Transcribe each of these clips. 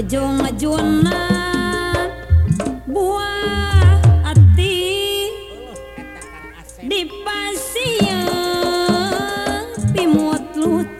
ojo ngajuna buah hati di pasien pimut lut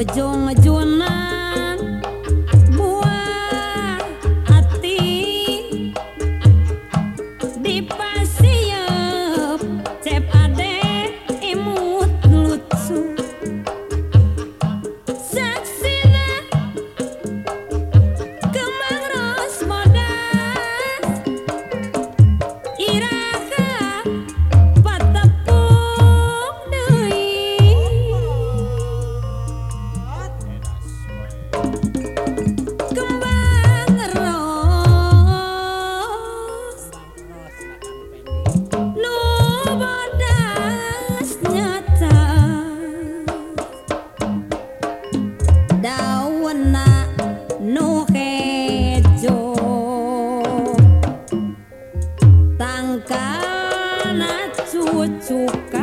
Ojong juna what you.